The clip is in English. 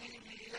عليه